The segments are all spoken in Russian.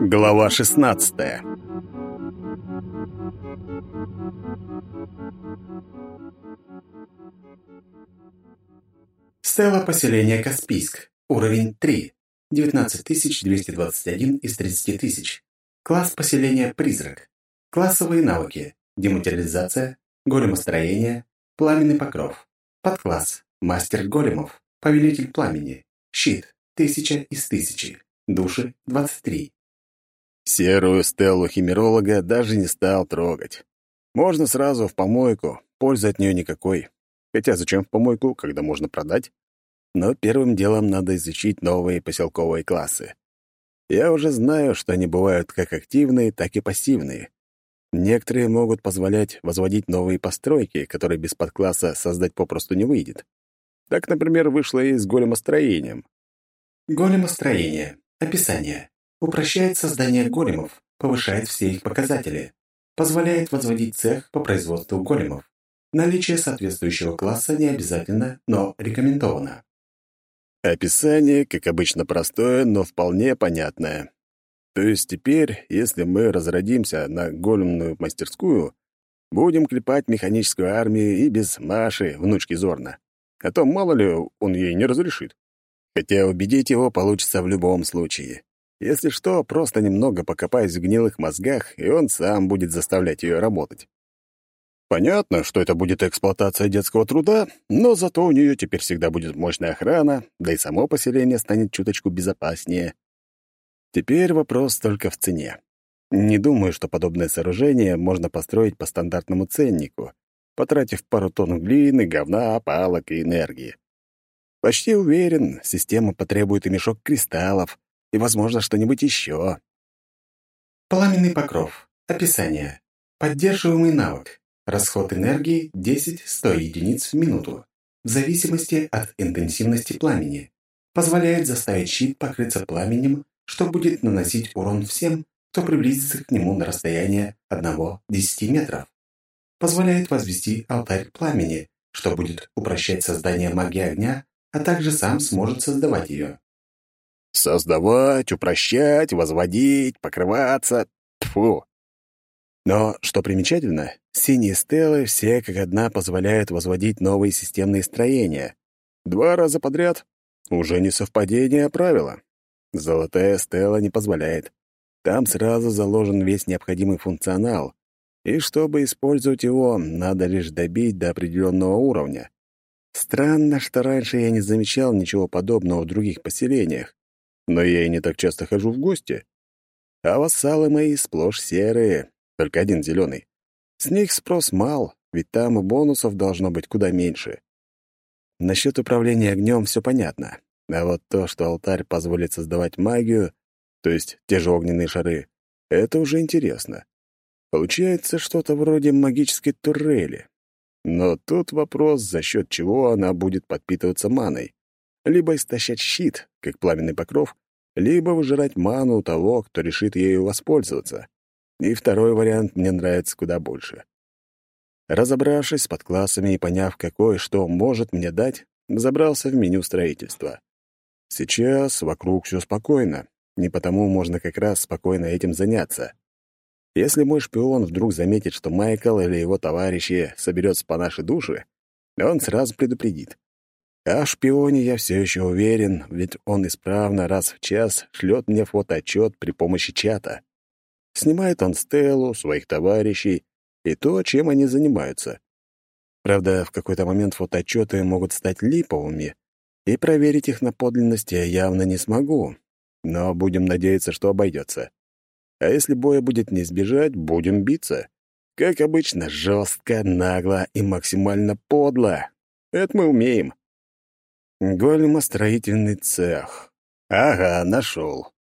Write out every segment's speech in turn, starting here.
Глава 16 Стелла поселения Каспийск. Уровень 3. 19221 из 30 тысяч. Класс поселения Призрак. Классовые навыки. Дематериализация, големостроение, пламенный покров. Подкласс. Мастер големов. Повелитель пламени. Щит. Тысяча из тысячи. Души 23. Серую стеллу химеролога даже не стал трогать. Можно сразу в помойку, пользы от нее никакой. Хотя зачем в помойку, когда можно продать? Но первым делом надо изучить новые поселковые классы. Я уже знаю, что они бывают как активные, так и пассивные. Некоторые могут позволять возводить новые постройки, которые без подкласса создать попросту не выйдет. Так, например, вышло и с големостроением. Големостроение. Описание. Упрощает создание големов, повышает все их показатели. Позволяет возводить цех по производству големов. Наличие соответствующего класса не обязательно, но рекомендовано. Описание, как обычно, простое, но вполне понятное. То есть теперь, если мы разродимся на големную мастерскую, будем клепать механическую армию и без Маши, внучки Зорна. А то, мало ли, он ей не разрешит. Хотя убедить его получится в любом случае. Если что, просто немного покопаюсь в гнилых мозгах, и он сам будет заставлять ее работать. Понятно, что это будет эксплуатация детского труда, но зато у нее теперь всегда будет мощная охрана, да и само поселение станет чуточку безопаснее. Теперь вопрос только в цене. Не думаю, что подобное сооружение можно построить по стандартному ценнику, потратив пару тонн глины, говна, палок и энергии. Почти уверен, система потребует и мешок кристаллов, и, возможно, что-нибудь еще. Пламенный покров. Описание. Поддерживаемый навык. Расход энергии 10-100 единиц в минуту, в зависимости от интенсивности пламени. Позволяет заставить щит покрыться пламенем, что будет наносить урон всем, кто приблизится к нему на расстояние 1-10 метров. Позволяет возвести алтарь пламени, что будет упрощать создание магии огня, а также сам сможет создавать ее. Создавать, упрощать, возводить, покрываться. Тьфу! Но, что примечательно, синие стелы все как одна позволяют возводить новые системные строения. Два раза подряд — уже не совпадение, а правило. Золотая стела не позволяет. Там сразу заложен весь необходимый функционал, и чтобы использовать его, надо лишь добить до определенного уровня. Странно, что раньше я не замечал ничего подобного в других поселениях, но я и не так часто хожу в гости. А вассалы мои сплошь серые, только один зеленый. С них спрос мал, ведь там и бонусов должно быть куда меньше. Насчет управления огнем все понятно. А вот то, что алтарь позволит создавать магию, то есть те же огненные шары, это уже интересно. Получается что-то вроде магической турели. Но тут вопрос, за счет чего она будет подпитываться маной. Либо истощать щит, как пламенный покров, либо выжирать ману у того, кто решит ею воспользоваться. И второй вариант мне нравится куда больше. Разобравшись с подклассами и поняв, какое что может мне дать, забрался в меню строительства. Сейчас вокруг все спокойно, не потому можно как раз спокойно этим заняться. Если мой шпион вдруг заметит, что Майкл или его товарищи соберется по нашей душе, он сразу предупредит. А в шпионе я все еще уверен, ведь он исправно раз в час шлет мне фотоотчет при помощи чата. Снимает он Стеллу, своих товарищей и то, чем они занимаются. Правда, в какой-то момент фотоотчеты могут стать липовыми, и проверить их на подлинность я явно не смогу, но будем надеяться, что обойдется. А если боя будет не избежать, будем биться. Как обычно, жестко, нагло и максимально подло. Это мы умеем. Големостроительный цех. Ага, нашел.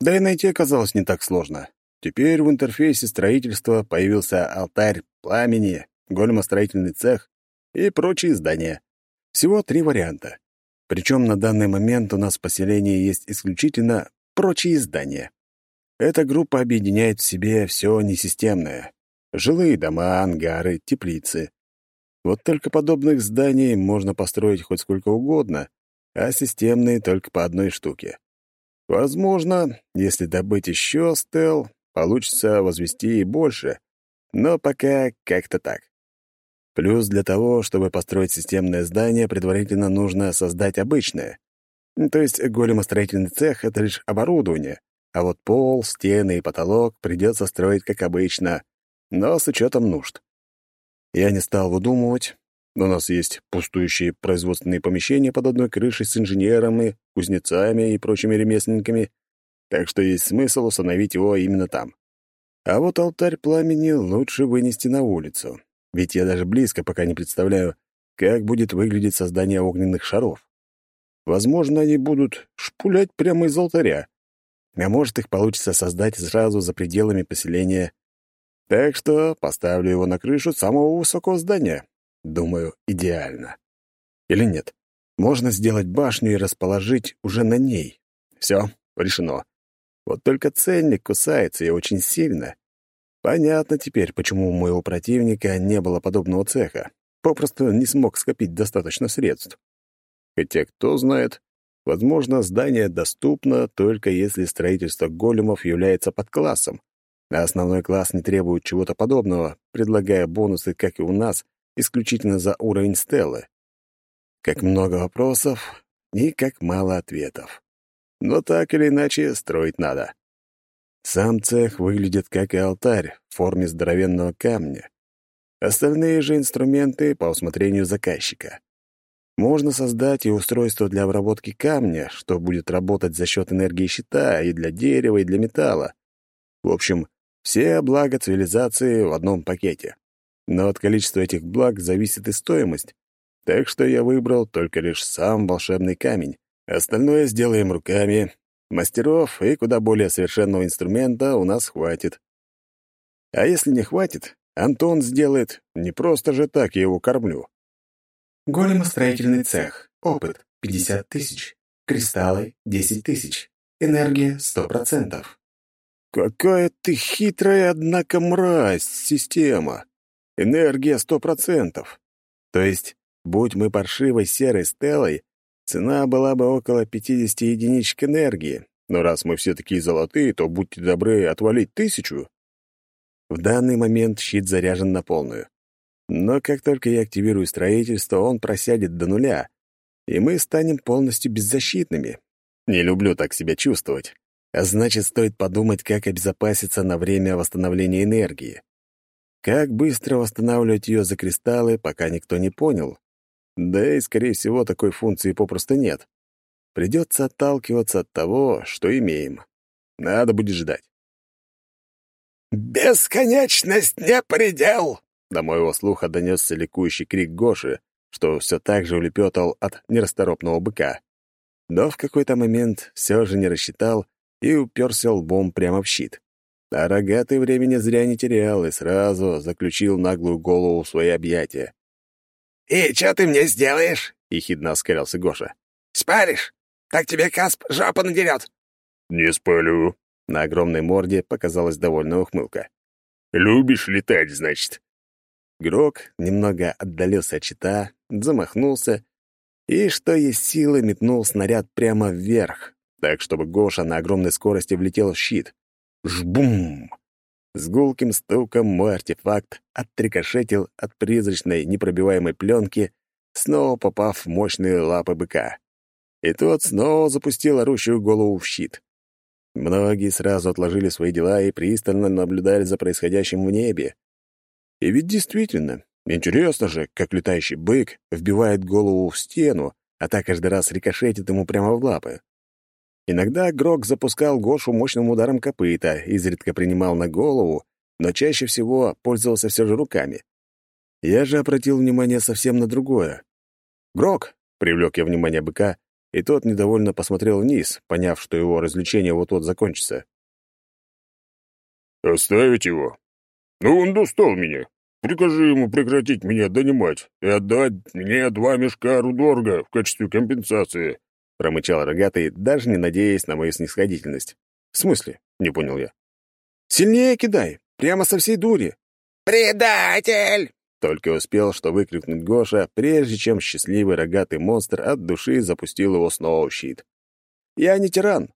Да и найти оказалось не так сложно. Теперь в интерфейсе строительства появился алтарь пламени, големостроительный цех и прочие здания. Всего три варианта. Причем на данный момент у нас в поселении есть исключительно прочие здания. Эта группа объединяет в себе все несистемное. Жилые дома, ангары, теплицы. Вот только подобных зданий можно построить хоть сколько угодно, а системные только по одной штуке. Возможно, если добыть еще стел, получится возвести и больше, но пока как-то так. Плюс для того, чтобы построить системное здание, предварительно нужно создать обычное. То есть големостроительный цех — это лишь оборудование, а вот пол, стены и потолок придется строить как обычно, но с учетом нужд. Я не стал выдумывать. У нас есть пустующие производственные помещения под одной крышей с инженерами, кузнецами и прочими ремесленниками, так что есть смысл установить его именно там. А вот алтарь пламени лучше вынести на улицу, ведь я даже близко пока не представляю, как будет выглядеть создание огненных шаров. Возможно, они будут шпулять прямо из алтаря, а может, их получится создать сразу за пределами поселения. Так что поставлю его на крышу самого высокого здания. Думаю, идеально. Или нет? Можно сделать башню и расположить уже на ней. Все, решено. Вот только ценник кусается и очень сильно. Понятно теперь, почему у моего противника не было подобного цеха. Попросту не смог скопить достаточно средств. Хотя, кто знает, возможно, здание доступно только если строительство големов является подклассом, а основной класс не требует чего-то подобного, предлагая бонусы, как и у нас, исключительно за уровень стелы. Как много вопросов и как мало ответов. Но так или иначе строить надо. Сам цех выглядит как и алтарь в форме здоровенного камня. Остальные же инструменты по усмотрению заказчика. Можно создать и устройство для обработки камня, что будет работать за счет энергии щита и для дерева, и для металла. В общем, все блага цивилизации в одном пакете. Но от количества этих благ зависит и стоимость. Так что я выбрал только лишь сам волшебный камень. Остальное сделаем руками. Мастеров и куда более совершенного инструмента у нас хватит. А если не хватит, Антон сделает. Не просто же так я его кормлю. Големостроительный цех. Опыт — 50 тысяч. Кристаллы — 10 тысяч. Энергия — 100%. Какая ты хитрая, однако, мразь, система. Энергия сто процентов. То есть, будь мы паршивой серой стелой, цена была бы около 50 единичек энергии. Но раз мы все такие золотые, то будьте добры отвалить тысячу. В данный момент щит заряжен на полную. Но как только я активирую строительство, он просядет до нуля, и мы станем полностью беззащитными. Не люблю так себя чувствовать. А значит, стоит подумать, как обезопаситься на время восстановления энергии. Как быстро восстанавливать ее за кристаллы, пока никто не понял. Да и, скорее всего, такой функции попросту нет. Придется отталкиваться от того, что имеем. Надо будет ждать. «Бесконечность не предел!» До моего слуха донесся ликующий крик Гоши, что все так же улепетал от нерасторопного быка. Но в какой-то момент все же не рассчитал и уперся лбом прямо в щит. А рогатый времени зря не терял и сразу заключил наглую голову в свои объятия. «И что ты мне сделаешь?» — ехидно оскалился Гоша. «Спалишь? Так тебе Касп жопу надерет!» «Не спалю!» — на огромной морде показалась довольная ухмылка. «Любишь летать, значит?» Грок немного отдалился от щита, замахнулся и, что есть силы, метнул снаряд прямо вверх, так, чтобы Гоша на огромной скорости влетел в щит. Жбум! С гулким стуком мой артефакт оттрикошетил от призрачной непробиваемой пленки, снова попав в мощные лапы быка. И тот снова запустил орущую голову в щит. Многие сразу отложили свои дела и пристально наблюдали за происходящим в небе. И ведь действительно, интересно же, как летающий бык вбивает голову в стену, а так каждый раз рикошетит ему прямо в лапы. Иногда Грок запускал Гошу мощным ударом копыта, изредка принимал на голову, но чаще всего пользовался все же руками. Я же обратил внимание совсем на другое. «Грок!» — привлек я внимание быка, и тот недовольно посмотрел вниз, поняв, что его развлечение вот-вот закончится. «Оставить его? Ну, он достал меня. Прикажи ему прекратить меня донимать и отдать мне два мешка рудорга в качестве компенсации», — промычал рогатый, даже не надеясь на мою снисходительность. «В смысле?» — не понял я. «Сильнее кидай, прямо со всей дури». «Предатель!» Только успел, что выкрикнуть Гоша, прежде чем счастливый рогатый монстр от души запустил его снова в щит. «Я не тиран.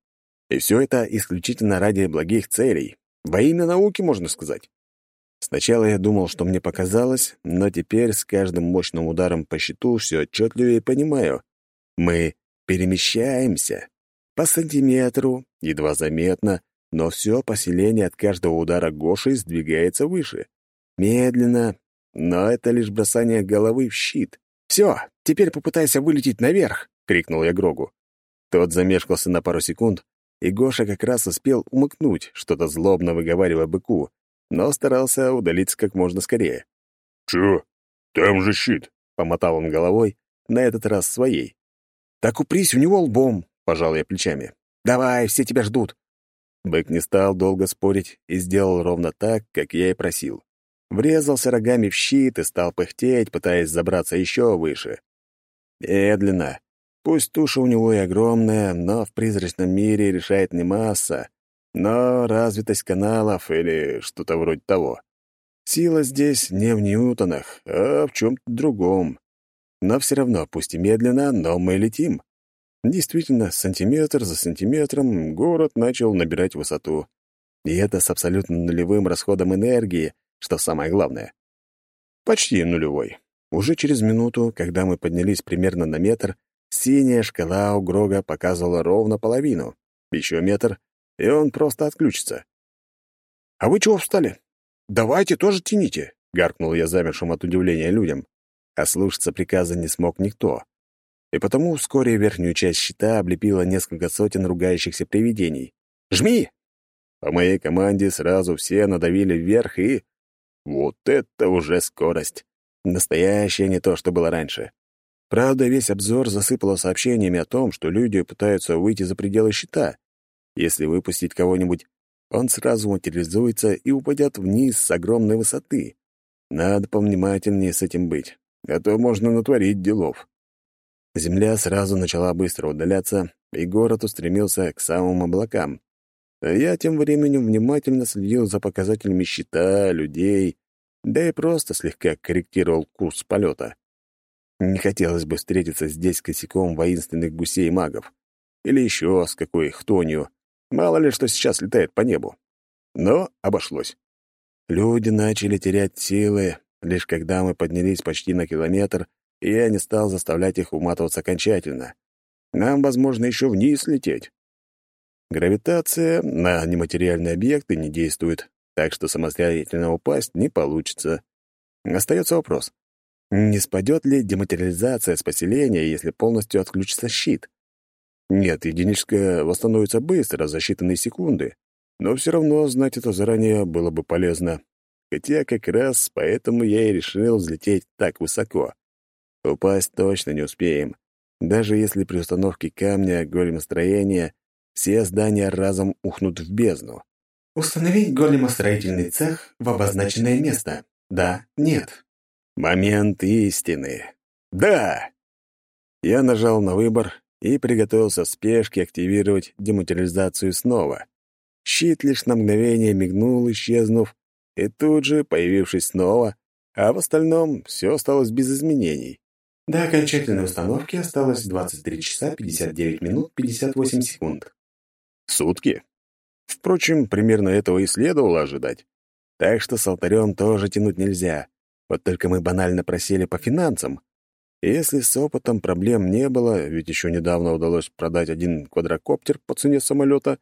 И все это исключительно ради благих целей. Во имя науки, можно сказать. Сначала я думал, что мне показалось, но теперь с каждым мощным ударом по щиту все отчетливее понимаю. Мы перемещаемся. По сантиметру, едва заметно, но все поселение от каждого удара Гоши сдвигается выше. Медленно, но это лишь бросание головы в щит. «Все, теперь попытайся вылететь наверх!» — крикнул я Грогу. Тот замешкался на пару секунд, и Гоша как раз успел умыкнуть, что-то злобно выговаривая быку, но старался удалиться как можно скорее. «Чё? Там же щит!» — помотал он головой, на этот раз своей. «Так упрись в него лбом!» — пожал я плечами. «Давай, все тебя ждут!» Бык не стал долго спорить и сделал ровно так, как я и просил. Врезался рогами в щит и стал пыхтеть, пытаясь забраться еще выше. Медленно. Пусть туша у него и огромная, но в призрачном мире решает не масса, но развитость каналов или что-то вроде того. Сила здесь не в ньютонах, а в чем-то другом. Но все равно, пусть и медленно, но мы летим. Действительно, сантиметр за сантиметром город начал набирать высоту. И это с абсолютно нулевым расходом энергии, что самое главное. Почти нулевой. Уже через минуту, когда мы поднялись примерно на метр, синяя шкала у Грога показывала ровно половину. Еще метр, и он просто отключится. «А вы чего встали? Давайте тоже тяните!» — гаркнул я замершим от удивления людям. А слушаться приказа не смог никто. И потому вскоре верхнюю часть щита облепило несколько сотен ругающихся привидений. «Жми!» По моей команде сразу все надавили вверх, и... Вот это уже скорость! Настоящая не то, что было раньше. Правда, весь обзор засыпало сообщениями о том, что люди пытаются выйти за пределы щита, если выпустить кого-нибудь, он сразу материализуется и упадет вниз с огромной высоты. Надо повнимательнее с этим быть, а то можно натворить делов. Земля сразу начала быстро удаляться, и город устремился к самым облакам. А я тем временем внимательно следил за показателями щита, людей, да и просто слегка корректировал курс полета. Не хотелось бы встретиться здесь косяком воинственных гусей магов. Или еще с какой хтонью, Мало ли, что сейчас летает по небу. Но обошлось. Люди начали терять силы, лишь когда мы поднялись почти на километр, и я не стал заставлять их уматываться окончательно. Нам, возможно, еще вниз лететь. Гравитация на нематериальные объекты не действует, так что самостоятельно упасть не получится. Остается вопрос. Не спадет ли дематериализация с поселения, если полностью отключится щит? Нет, единичка восстановится быстро, за считанные секунды, но все равно знать это заранее было бы полезно. Хотя как раз поэтому я и решил взлететь так высоко. Упасть точно не успеем. Даже если при установке камня големостроения все здания разом ухнут в бездну. Установить големостроительный цех в обозначенное место. Да, нет. Момент истины. Да! Я нажал на выбор и приготовился в спешке активировать дематериализацию снова. Щит лишь на мгновение мигнул, исчезнув, и тут же, появившись снова, а в остальном все осталось без изменений. До окончательной установки осталось 23 часа 59 минут 58 секунд. Сутки? Впрочем, примерно этого и следовало ожидать. Так что с алтарем тоже тянуть нельзя. Вот только мы банально просели по финансам, если с опытом проблем не было, ведь еще недавно удалось продать один квадрокоптер по цене самолета,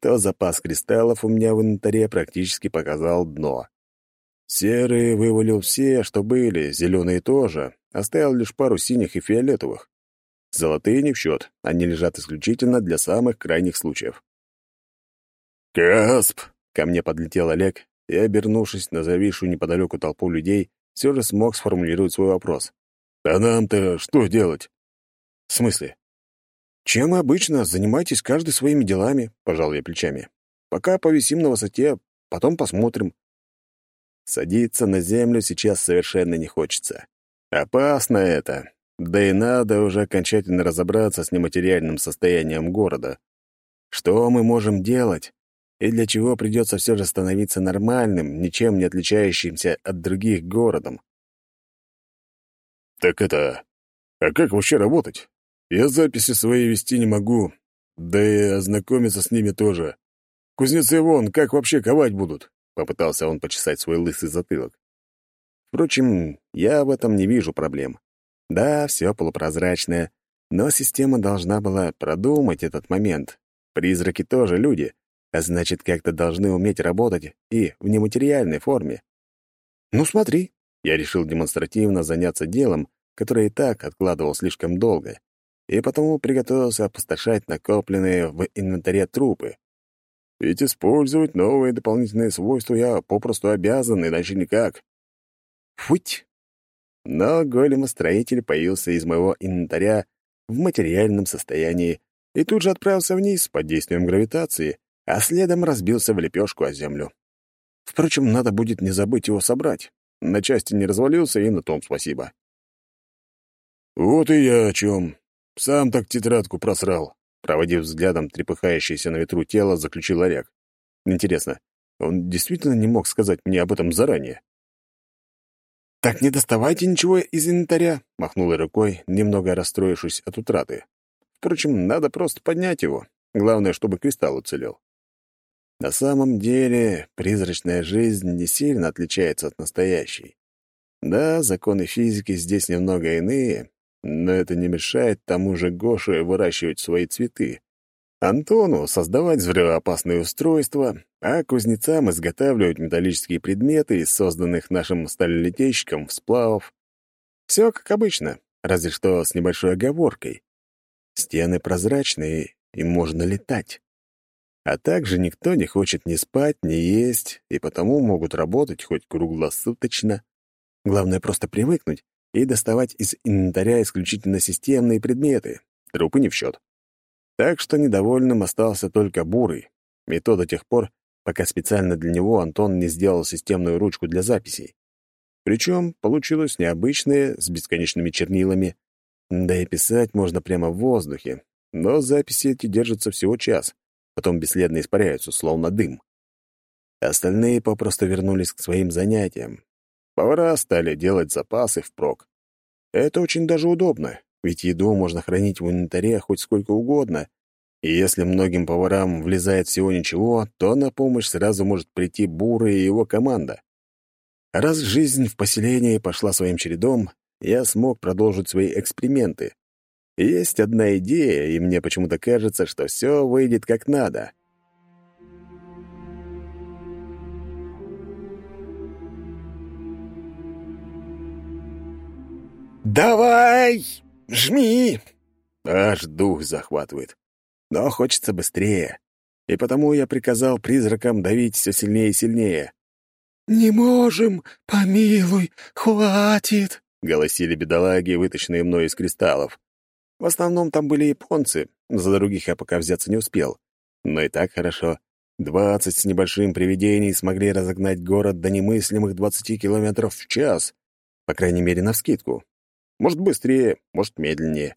то запас кристаллов у меня в инвентаре практически показал дно. Серые вывалил все, что были, зеленые тоже, оставил лишь пару синих и фиолетовых. Золотые не в счет, они лежат исключительно для самых крайних случаев. «Касп!» — ко мне подлетел Олег и, обернувшись на зависшую неподалеку толпу людей, все же смог сформулировать свой вопрос. «А нам-то что делать?» «В смысле?» «Чем обычно? Занимайтесь каждый своими делами», — пожал я плечами. «Пока повисим на высоте, потом посмотрим». Садиться на землю сейчас совершенно не хочется. Опасно это. Да и надо уже окончательно разобраться с нематериальным состоянием города. Что мы можем делать? И для чего придется все же становиться нормальным, ничем не отличающимся от других городом? «Так это... А как вообще работать? Я записи свои вести не могу. Да и ознакомиться с ними тоже. Кузнецы вон, как вообще ковать будут?» Попытался он почесать свой лысый затылок. Впрочем, я в этом не вижу проблем. Да, все полупрозрачное, но система должна была продумать этот момент. Призраки тоже люди, а значит, как-то должны уметь работать и в нематериальной форме. Ну смотри, я решил демонстративно заняться делом, которое и так откладывал слишком долго, и потому приготовился опустошать накопленные в инвентаре трупы. Ведь использовать новые дополнительные свойства я попросту обязан, иначе никак. Футь! Но големостроитель появился из моего инвентаря в материальном состоянии и тут же отправился вниз под действием гравитации, а следом разбился в лепешку о землю. Впрочем, надо будет не забыть его собрать. На части не развалился, и на том спасибо. «Вот и я о чем. Сам так тетрадку просрал», — проводив взглядом трепыхающееся на ветру тело, заключил Оряк. «Интересно, он действительно не мог сказать мне об этом заранее?» «Так не доставайте ничего из инвентаря», — махнула рукой, немного расстроившись от утраты. «Впрочем, надо просто поднять его. Главное, чтобы кристалл уцелел». На самом деле, призрачная жизнь не сильно отличается от настоящей. Да, законы физики здесь немного иные, но это не мешает тому же Гоше выращивать свои цветы. Антону создавать взрывоопасные устройства, а кузнецам изготавливать металлические предметы из созданных нашим сталелитейщиком сплавов. Все как обычно, разве что с небольшой оговоркой. Стены прозрачные, и можно летать. А также никто не хочет ни спать, ни есть, и потому могут работать хоть круглосуточно. Главное просто привыкнуть и доставать из инвентаря исключительно системные предметы. Трупы не в счет. Так что недовольным остался только Бурый, и то до тех пор, пока специально для него Антон не сделал системную ручку для записей. Причем получилось необычное, с бесконечными чернилами. Да и писать можно прямо в воздухе, но записи эти держатся всего час, потом бесследно испаряются, словно дым. Остальные попросту вернулись к своим занятиям. Повара стали делать запасы впрок. Это очень даже удобно, ведь еду можно хранить в инвентаре хоть сколько угодно, и если многим поварам влезает всего ничего, то на помощь сразу может прийти Буры и его команда. Раз жизнь в поселении пошла своим чередом, я смог продолжить свои эксперименты. Есть одна идея, и мне почему-то кажется, что все выйдет как надо. «Давай!» «Жми!» Аж дух захватывает. Но хочется быстрее. И потому я приказал призракам давить все сильнее и сильнее. «Не можем! Помилуй! Хватит!» — голосили бедолаги, вытащенные мной из кристаллов. В основном там были японцы, за других я пока взяться не успел. Но и так хорошо. Двадцать с небольшим привидений смогли разогнать город до немыслимых двадцати километров в час, по крайней мере, навскидку. Может, быстрее, может, медленнее.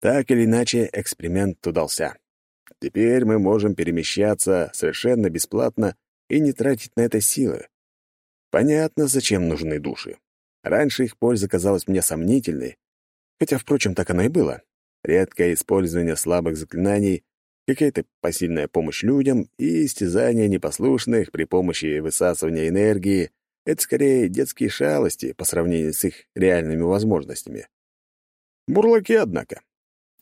Так или иначе, эксперимент удался. Теперь мы можем перемещаться совершенно бесплатно и не тратить на это силы. Понятно, зачем нужны души. Раньше их польза казалась мне сомнительной, хотя, впрочем, так оно и было. Редкое использование слабых заклинаний, какая-то посильная помощь людям и истязание непослушных при помощи высасывания энергии это скорее детские шалости по сравнению с их реальными возможностями. Бурлаки, однако.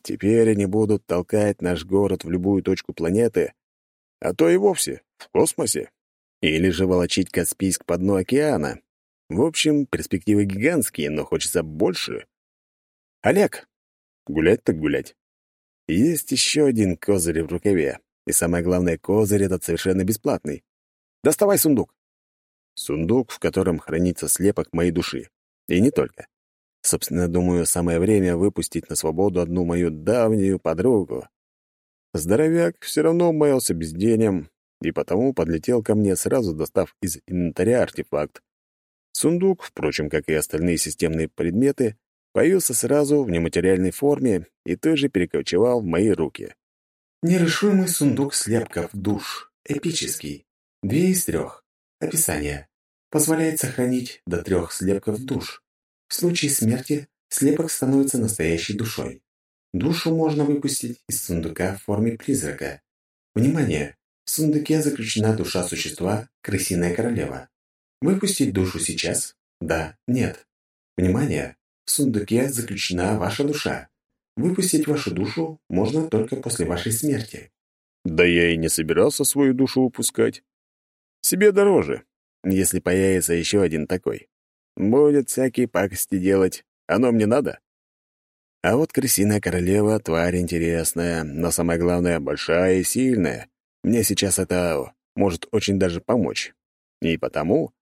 Теперь они будут толкать наш город в любую точку планеты, а то и вовсе в космосе. Или же волочить Каспийск по дну океана. В общем, перспективы гигантские, но хочется больше. Олег, гулять так гулять. Есть еще один козырь в рукаве. И самое главное, козырь этот совершенно бесплатный. Доставай сундук. Сундук, в котором хранится слепок моей души. И не только. Собственно, думаю, самое время выпустить на свободу одну мою давнюю подругу. Здоровяк все равно маялся бездельем, и потому подлетел ко мне, сразу достав из инвентаря артефакт. Сундук, впрочем, как и остальные системные предметы, появился сразу в нематериальной форме и тоже перекочевал в мои руки. Нерешимый сундук слепков душ. Эпический. Две из трех. Описание. Позволяет сохранить до трех слепков душ. В случае смерти слепок становится настоящей душой. Душу можно выпустить из сундука в форме призрака. Внимание! В сундуке заключена душа существа «Крысиная королева». Выпустить душу сейчас? Да, нет. Внимание! В сундуке заключена ваша душа. Выпустить вашу душу можно только после вашей смерти. Да я и не собирался свою душу выпускать. Себе дороже, если появится еще один такой. Будет всякие пакости делать. Оно мне надо? А вот крысиная королева — тварь интересная, но самое главное — большая и сильная. Мне сейчас это может очень даже помочь. И потому...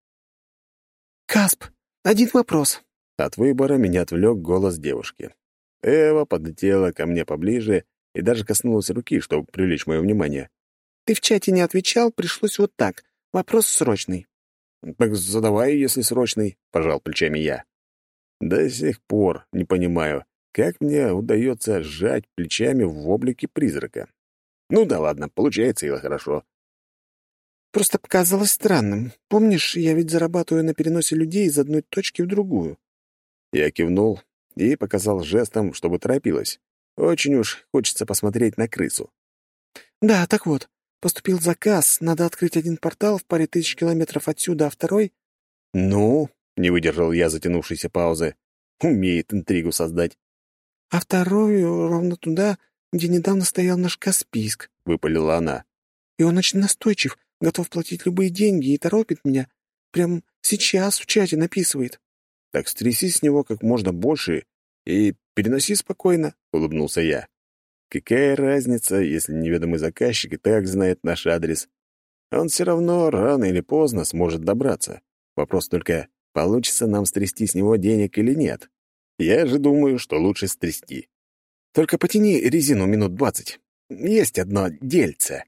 «Касп, один вопрос». От выбора меня отвлек голос девушки. Эва подлетела ко мне поближе и даже коснулась руки, чтобы привлечь мое внимание. «Ты в чате не отвечал, пришлось вот так. Вопрос срочный». «Так задавай, если срочный», — пожал плечами я. До сих пор не понимаю, как мне удается сжать плечами в облике призрака. Ну да ладно, получается и хорошо. Просто показалось странным. Помнишь, я ведь зарабатываю на переносе людей из одной точки в другую. Я кивнул и показал жестом, чтобы торопилась. Очень уж хочется посмотреть на крысу. Да, так вот, поступил заказ, надо открыть один портал в паре тысяч километров отсюда, а второй... Ну, не выдержал я затянувшейся паузы. Умеет интригу создать. А второй ровно туда, где недавно стоял наш Каспийск, — выпалила она. И он очень настойчив, готов платить любые деньги и торопит меня. Прям сейчас в чате написывает. Так стряси с него как можно больше и переноси спокойно, — улыбнулся я. Какая разница, если неведомый заказчик и так знает наш адрес? Он все равно рано или поздно сможет добраться. Вопрос только, получится нам стрясти с него денег или нет. Я же думаю, что лучше стрясти. Только потяни резину минут двадцать. Есть одно дельце.